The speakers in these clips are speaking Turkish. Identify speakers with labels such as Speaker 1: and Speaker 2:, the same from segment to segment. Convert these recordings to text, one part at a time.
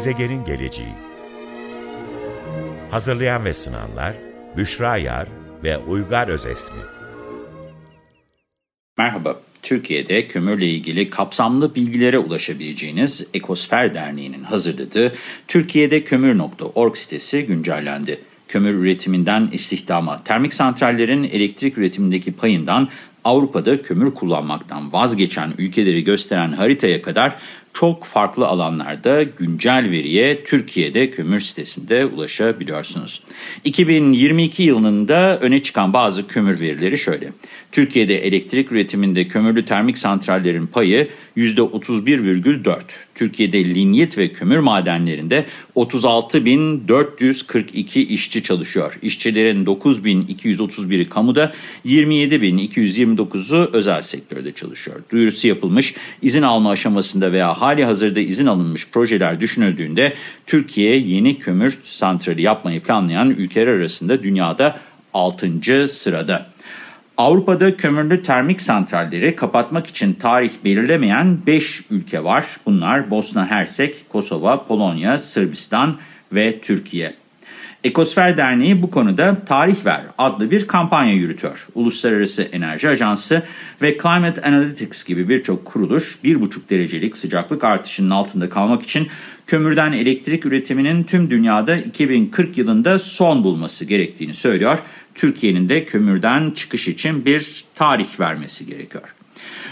Speaker 1: Gezegenin geleceği. Hazırlayan ve sunanlar Büşra Yar ve Uygar Özesmi.
Speaker 2: Merhaba, Türkiye'de kömürle ilgili kapsamlı bilgilere ulaşabileceğiniz Ekosfer Derneği'nin hazırladığı Türkiye'de Kömür.org sitesi güncellendi. Kömür üretiminden istihdama, termik santrallerin elektrik üretimindeki payından Avrupa'da kömür kullanmaktan vazgeçen ülkeleri gösteren haritaya kadar çok farklı alanlarda güncel veriye Türkiye'de kömür sitesinde ulaşabiliyorsunuz. 2022 yılında öne çıkan bazı kömür verileri şöyle. Türkiye'de elektrik üretiminde kömürlü termik santrallerin payı %31,4. Türkiye'de linyit ve kömür madenlerinde 36.442 işçi çalışıyor. İşçilerin 9.231'i kamuda, 27.229'u özel sektörde çalışıyor. Duyurusu yapılmış, izin alma aşamasında veya hali hazırda izin alınmış projeler düşünüldüğünde Türkiye yeni kömür santrali yapmayı planlayan ülkeler arasında dünyada 6. sırada. Avrupa'da kömürlü termik santralleri kapatmak için tarih belirlemeyen 5 ülke var. Bunlar Bosna Hersek, Kosova, Polonya, Sırbistan ve Türkiye. Ekosfer Derneği bu konuda Tarih Ver adlı bir kampanya yürütüyor. Uluslararası Enerji Ajansı ve Climate Analytics gibi birçok kuruluş 1,5 derecelik sıcaklık artışının altında kalmak için kömürden elektrik üretiminin tüm dünyada 2040 yılında son bulması gerektiğini söylüyor. Türkiye'nin de kömürden çıkış için bir tarih vermesi gerekiyor.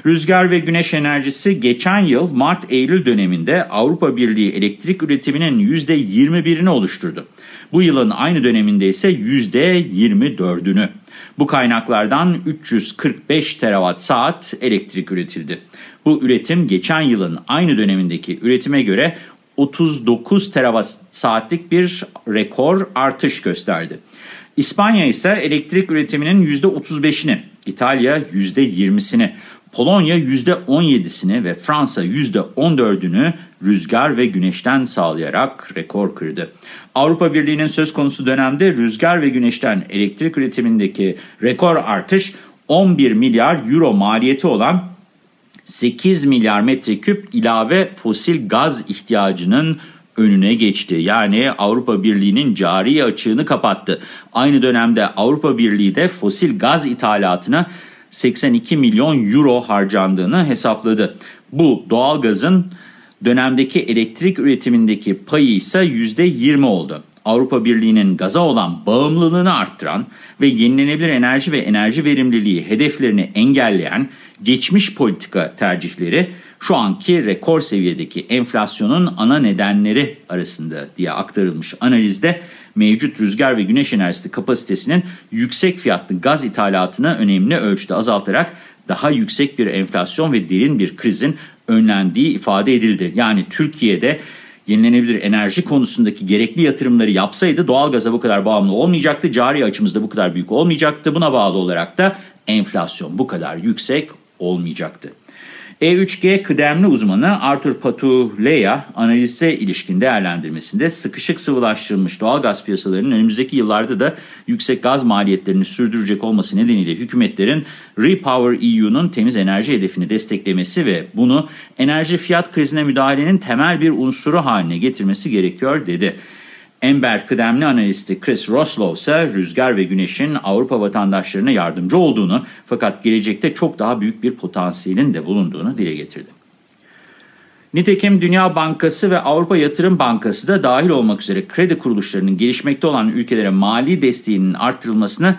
Speaker 2: Rüzgar ve güneş enerjisi geçen yıl Mart-Eylül döneminde Avrupa Birliği elektrik üretiminin %21'ini oluşturdu. Bu yılın aynı döneminde ise %24'ünü. Bu kaynaklardan 345 terawatt saat elektrik üretildi. Bu üretim geçen yılın aynı dönemindeki üretime göre 39 terawatt saatlik bir rekor artış gösterdi. İspanya ise elektrik üretiminin %35'ini, İtalya %20'sini, Polonya %17'sini ve Fransa %14'ünü rüzgar ve güneşten sağlayarak rekor kırdı. Avrupa Birliği'nin söz konusu dönemde rüzgar ve güneşten elektrik üretimindeki rekor artış 11 milyar euro maliyeti olan 8 milyar metreküp ilave fosil gaz ihtiyacının önüne geçti. Yani Avrupa Birliği'nin cari açığını kapattı. Aynı dönemde Avrupa Birliği de fosil gaz ithalatına 82 milyon euro harcandığını hesapladı. Bu doğalgazın dönemdeki elektrik üretimindeki payı ise %20 oldu. Avrupa Birliği'nin gaza olan bağımlılığını arttıran ve yenilenebilir enerji ve enerji verimliliği hedeflerini engelleyen geçmiş politika tercihleri şu anki rekor seviyedeki enflasyonun ana nedenleri arasında diye aktarılmış analizde mevcut rüzgar ve güneş enerjisi kapasitesinin yüksek fiyatlı gaz ithalatını önemli ölçüde azaltarak daha yüksek bir enflasyon ve derin bir krizin önlendiği ifade edildi. Yani Türkiye'de yenilenebilir enerji konusundaki gerekli yatırımları yapsaydı doğalgaza bu kadar bağımlı olmayacaktı. Cari açımızda bu kadar büyük olmayacaktı. Buna bağlı olarak da enflasyon bu kadar yüksek olmayacaktı. E3G kıdemli uzmanı Arthur Patuleya analize ilişkin değerlendirmesinde sıkışık sıvılaştırılmış doğal gaz piyasalarının önümüzdeki yıllarda da yüksek gaz maliyetlerini sürdürecek olması nedeniyle hükümetlerin Repower EU'nun temiz enerji hedefini desteklemesi ve bunu enerji fiyat krizine müdahalenin temel bir unsuru haline getirmesi gerekiyor dedi. Ember kıdemli analisti Chris Roslow ise rüzgar ve güneşin Avrupa vatandaşlarına yardımcı olduğunu fakat gelecekte çok daha büyük bir potansiyelin de bulunduğunu dile getirdi. Nitekim Dünya Bankası ve Avrupa Yatırım Bankası da dahil olmak üzere kredi kuruluşlarının gelişmekte olan ülkelere mali desteğinin artırılmasına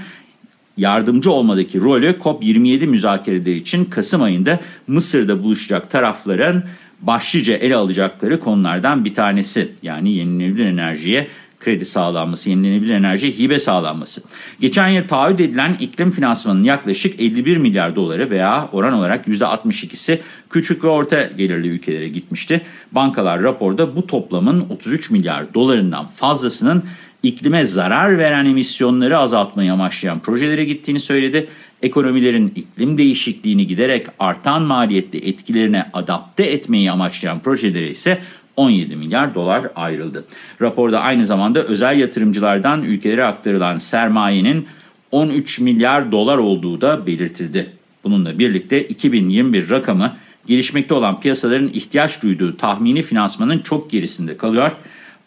Speaker 2: yardımcı olmadaki rolü COP27 müzakereleri için Kasım ayında Mısır'da buluşacak tarafların başlıca ele alacakları konulardan bir tanesi. Yani yenilenebilir enerjiye kredi sağlanması, yenilenebilir enerjiye hibe sağlanması. Geçen yıl taahhüt edilen iklim finansmanının yaklaşık 51 milyar doları veya oran olarak %62'si küçük ve orta gelirli ülkelere gitmişti. Bankalar raporda bu toplamın 33 milyar dolarından fazlasının iklime zarar veren emisyonları azaltmayı amaçlayan projelere gittiğini söyledi. Ekonomilerin iklim değişikliğini giderek artan maliyetli etkilerine adapte etmeyi amaçlayan projelere ise 17 milyar dolar ayrıldı. Raporda aynı zamanda özel yatırımcılardan ülkelere aktarılan sermayenin 13 milyar dolar olduğu da belirtildi. Bununla birlikte 2021 rakamı gelişmekte olan piyasaların ihtiyaç duyduğu tahmini finansmanın çok gerisinde kalıyor.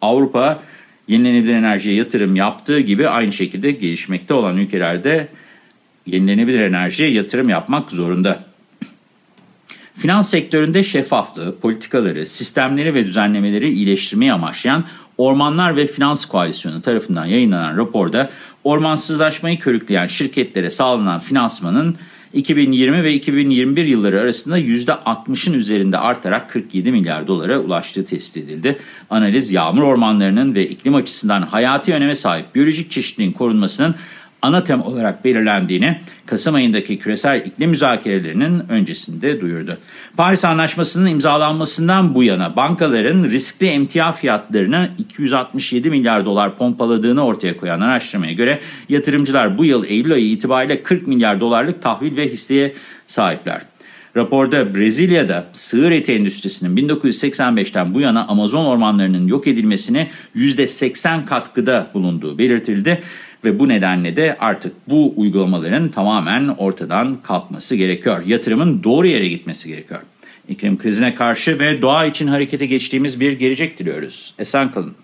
Speaker 2: Avrupa yenilenebilir enerjiye yatırım yaptığı gibi aynı şekilde gelişmekte olan ülkelerde yenilenebilir enerjiye yatırım yapmak zorunda. Finans sektöründe şeffaflığı, politikaları, sistemleri ve düzenlemeleri iyileştirmeyi amaçlayan Ormanlar ve Finans Koalisyonu tarafından yayınlanan raporda ormansızlaşmayı körükleyen şirketlere sağlanan finansmanın 2020 ve 2021 yılları arasında %60'ın üzerinde artarak 47 milyar dolara ulaştığı tespit edildi. Analiz yağmur ormanlarının ve iklim açısından hayati öneme sahip biyolojik çeşitliliğin korunmasının ana tema olarak belirlendiğini Kasım ayındaki küresel iklim müzakerelerinin öncesinde duyurdu. Paris Anlaşması'nın imzalanmasından bu yana bankaların riskli emtia fiyatlarını 267 milyar dolar pompaladığını ortaya koyan araştırmaya göre yatırımcılar bu yıl Eylül ayı itibariyle 40 milyar dolarlık tahvil ve hisseye sahipler. Raporda Brezilya'da sığır eti endüstrisinin 1985'ten bu yana Amazon ormanlarının yok edilmesine %80 katkıda bulunduğu belirtildi. Ve bu nedenle de artık bu uygulamaların tamamen ortadan kalkması gerekiyor. Yatırımın doğru yere gitmesi gerekiyor. İklim krizine karşı ve doğa için harekete geçtiğimiz bir gelecek diliyoruz. Esen kalın.